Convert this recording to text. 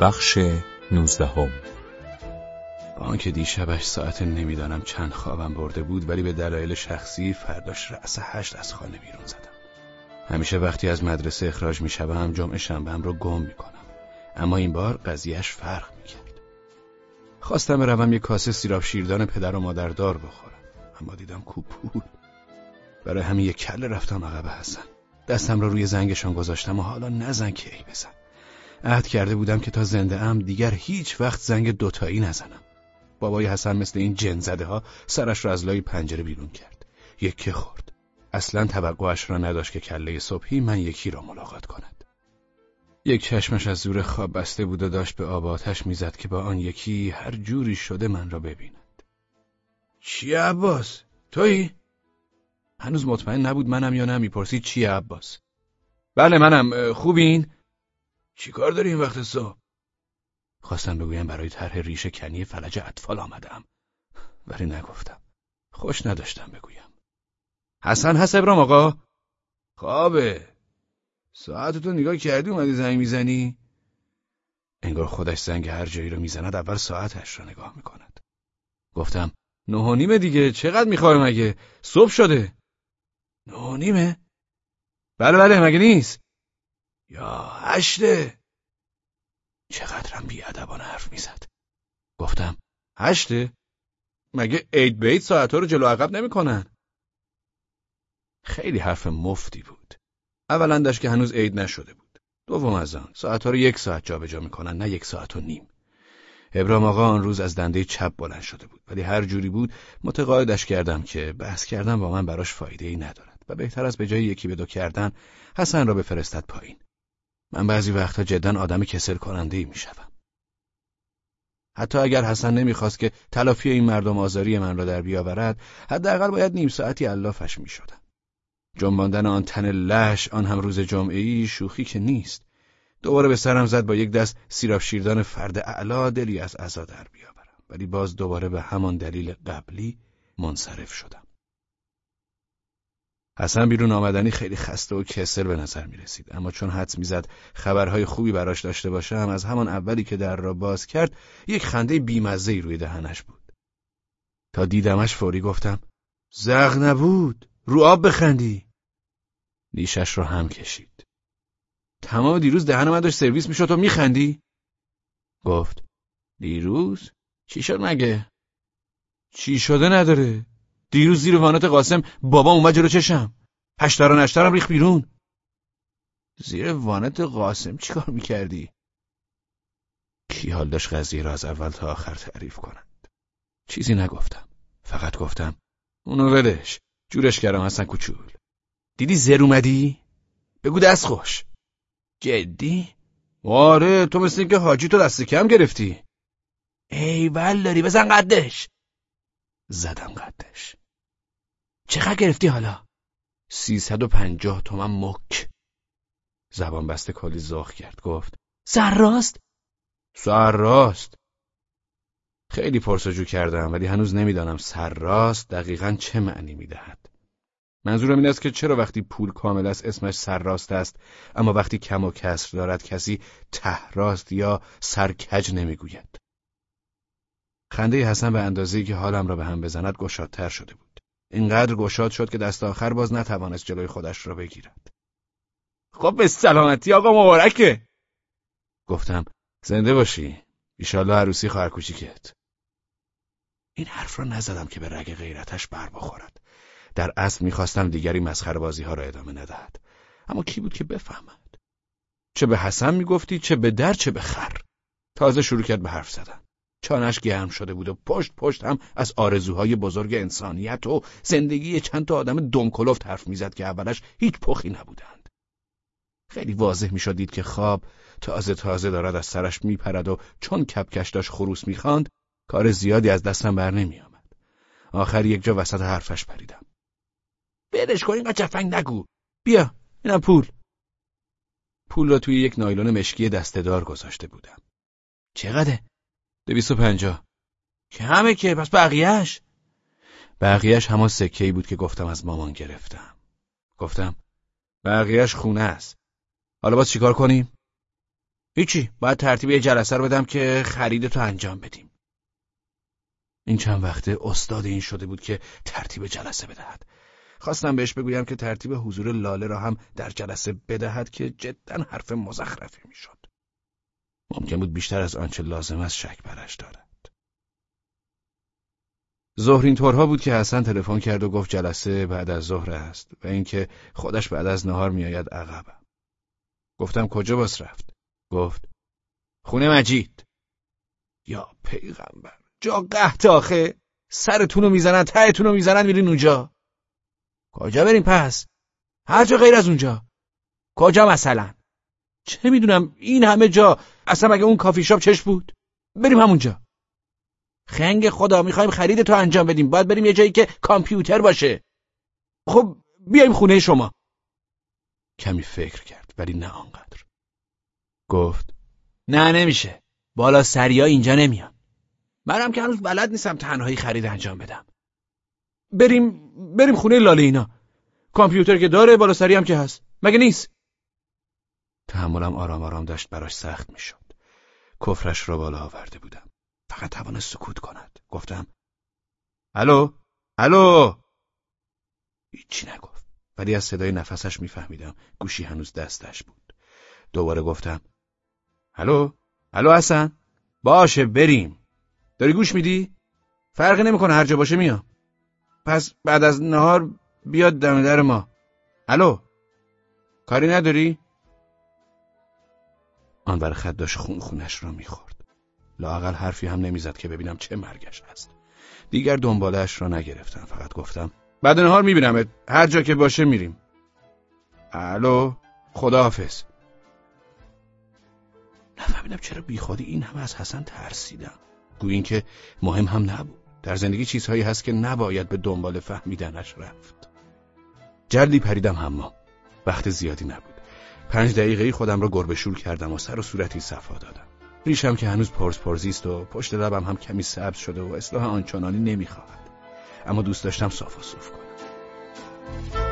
بخش نوزدهم. با آنکه دیشبش ساعت نمی‌دانم چند خوابم برده بود ولی به دلایل شخصی فرداش رأس هشت از خانه بیرون زدم. همیشه وقتی از مدرسه اخراج می شوم جمعه شنبهم رو گم می کنم اما این بار قضیهش فرق می کرد خواستم بروم یک کاسه سیراب شیردان پدر و مادردار بخورم اما دیدم کوپ بود برای همین یک کله رفتم عقب حسن. دستم را روی زنگشان گذاشتم و حالا نزن که ای بزن. عهد کرده بودم که تا زنده ام دیگر هیچ وقت زنگ دوتایی نزنم بابای حسن مثل این جن زده ها سرش را از لای پنجره بیرون کرد یکی خورد اصلا توقعش را نداشت که کله صبحی من یکی را ملاقات کند یک چشمش از زور خواب بسته بود و داشت به آب آتش می‌زد که با آن یکی هر جوری شده من را ببیند چی عباس؟ تویی؟ هنوز مطمئن نبود منم یا نه می‌پرسید چی عباس؟ بله منم خوبین؟ چی کار داری این وقت صبح؟ خواستم بگویم برای طرح ریشه کنی فلج اطفال آمدم. ولی نگفتم. خوش نداشتم بگویم. حسن هست ابرام آقا. خوابه. ساعتتو نگاه کردی اومدی زنگ می‌زنی؟ انگار خودش زنگ هر جایی رو می‌زند اول ساعتش رو نگاه می‌کند. گفتم نه و نیمه دیگه. چقدر می‌خوای مگه؟ صبح شده. نه و نیمه. بله بله مگه نیست؟ یا هشته. چقدرم بیادبانه حرف می‌زد. گفتم هشته؟ مگه اید بیت ساعتها رو جلو عقب نمی‌کنن؟ خیلی حرف مفتی بود. اولندش که هنوز عید نشده بود. دوم از آن ساعتها رو یک ساعت جابجا می‌کنن نه یک ساعت و نیم. ابرام آقا آن روز از دنده چپ بلند شده بود. ولی هر جوری بود متقاعدش کردم که بحث کردن با من براش فایده ای ندارد و بهتر است به جای یکی به دو کردن حسن را بفرستد پایین. من بعضی وقتها جدا آدم کسل کننده ای می‌شوم. حتی اگر حسن نمی‌خواست که تلافی این مردم آزاری من را در بیاورد حداقل باید نیم ساعتی علافش می‌شدم. جنباندن آن تن لش آن هم روز جمعه شوخی که نیست. دوباره به سرم زد با یک دست سیراب شیردان فرد اعلا دلی از عزا در بیاورم. ولی باز دوباره به همان دلیل قبلی منصرف شدم. حسن بیرون آمدنی خیلی خسته و کسل به نظر می رسید. اما چون حدس می‌زد خبرهای خوبی براش داشته باشم از همان اولی که در را باز کرد یک خنده بیمزه روی دهنش بود. تا دیدمش فوری گفتم زغ نبود رو آب بخندی. نیشش را هم کشید. تمام دیروز دهن من داشت سرویس می‌شد و میخندی؟ گفت دیروز؟ چی شد مگه؟ چی شده نداره؟ دیروز زیر وانت قاسم بابا اومد جلو چشم. هشتر و نشترم ریخ بیرون. زیر وانت قاسم چیکار می‌کردی؟ کی حال داشت قضیه را از اول تا آخر تعریف کنند چیزی نگفتم. فقط گفتم اونو ولش. جورش کردم حسن کوچول. دیدی زر اومدی؟ بگو دست خوش. جدی؟ آره تو مثل اینکه حاجی تو دست کم گرفتی. ای داری بزن قدش. زدم قدش. چقدر گرفتی حالا؟ سیصد و پنجاه تومن مک زبان بسته کالی زاخ کرد گفت سر راست؟ سر راست خیلی پرسجو کردم ولی هنوز نمی‌دانم سر راست دقیقا چه معنی می‌دهد منظورم این است که چرا وقتی پول کامل است اسمش سر راست است اما وقتی کم و کسر دارد کسی ته راست یا سرکج نمی‌گوید خنده حسن به اندازه‌ای که حالم را به هم بزند گشادتر شده بود. اینقدر گشاد شد که دست آخر باز نتوانست جلوی خودش را بگیرد. خب به سلامتی آقا مبارکه. گفتم زنده باشی. ایشالله عروسی خواهر کوچیکت. این حرف را نزدم که به رگ غیرتش بر بخورد. در اصل می‌خواستم دیگری مسخره بازی ها را ادامه ندهد. اما کی بود که بفهمد؟ چه به حسن می‌گفتی چه به در چه به خر. تازه شروع کرد به حرف زدن. چانش گرم شده بود و پشت پشت هم از آرزوهای بزرگ انسانیت و زندگی چند تا آدم دمکلفت حرف می‌زد که اولش هیچ پخی نبودند. خیلی واضح می‌شد دید که خواب تازه تازه دارد از سرش میپرد و چون کپکش داشت خروس می‌خواند کار زیادی از دستم بر نمیآمد. آخر یک جا وسط حرفش پریدم. برش کن اینقدر جفنگ نگو. بیا اینم پول. پول را توی یک نایلون مشکی دستهدار گذاشته بودم. چقدر؟ دویست و پنجاه. کمه که پس بقیهش بقیهش همان سکه بود که گفتم از مامان گرفتم. گفتم بقیهش خونه است. حالا باز چیکار کنیم؟ هیچی باید ترتیب یه جلسه رو بدم که خرید تو انجام بدیم. این چند وقته استاد این شده بود که ترتیب جلسه بدهد. خواستم بهش بگویم که ترتیب حضور لاله را هم در جلسه بدهد که جدا حرف مزخرفی می‌شد. ممکن بود بیشتر از آنچه لازم است شک برش دارد. ظهر طورها بود که حسن تلفن کرد و گفت جلسه بعد از ظهر است و اینکه خودش بعد از نهار میآید عقبم. گفتم کجا باز رفت؟ گفت خونه مجید. یا پیغمبر جا قهت آخه سرتونو می‌زنن تهتونو می‌زنن میرین اونجا. کجا بریم پس؟ هر جا غیر از اونجا. کجا مثلا؟ چه می‌دونم این همه جا اصلا مگه اون کافی شاپ چش بود؟ بریم همونجا. خنگ خدا می‌خوایم خرید تو انجام بدیم. باید بریم یه جایی که کامپیوتر باشه. خب بیایم خونه شما. کمی فکر کرد ولی نه آنقدر. گفت نه نمیشه. بالا سریا اینجا نمیان. منم که هنوز بلد نیستم تنهایی خرید انجام بدم. بریم بریم خونه لاله اینا. کامپیوتر که داره بالا سری هم که هست. مگه نیست؟ تحملم آرام آرام داشت براش سخت می‌شد. کفرش را بالا آورده بودم. فقط توانست سکوت کند. گفتم الو الو! هیچی نگفت. ولی از صدای نفسش میفهمیدم گوشی هنوز دستش بود. دوباره گفتم الو الو حسن باشه بریم. داری گوش میدی؟ فرقی نمی‌کنه هر جا باشه میام. پس بعد از نهار بیاد دم در ما. الو کاری نداری؟ آن بر خط داشت خون خونش را می‌خورد. لاقل حرفی هم نمی‌زد که ببینم چه مرگش هست دیگر دنبالش را نگرفتم فقط گفتم بعد نهار میبینمت. هر جا که باشه میریم. الو خداحافظ. نفهمیدم چرا بیخودی این همه از حسن ترسیدم. گویی اینکه مهم هم نبود. در زندگی چیزهایی هست که نباید به دنبال فهمیدنش رفت. جلدی پریدم حمام. وقت زیادی نبود. پنج دقیقه خودم را گربه شول کردم و سر و صورتی صفا دادم. ریشم که هنوز پرز پرزیست و پشت لبم هم کمی سبز شده و اصلاح آنچنانی نمی‌خواهد. اما دوست داشتم صاف و صوف کنم.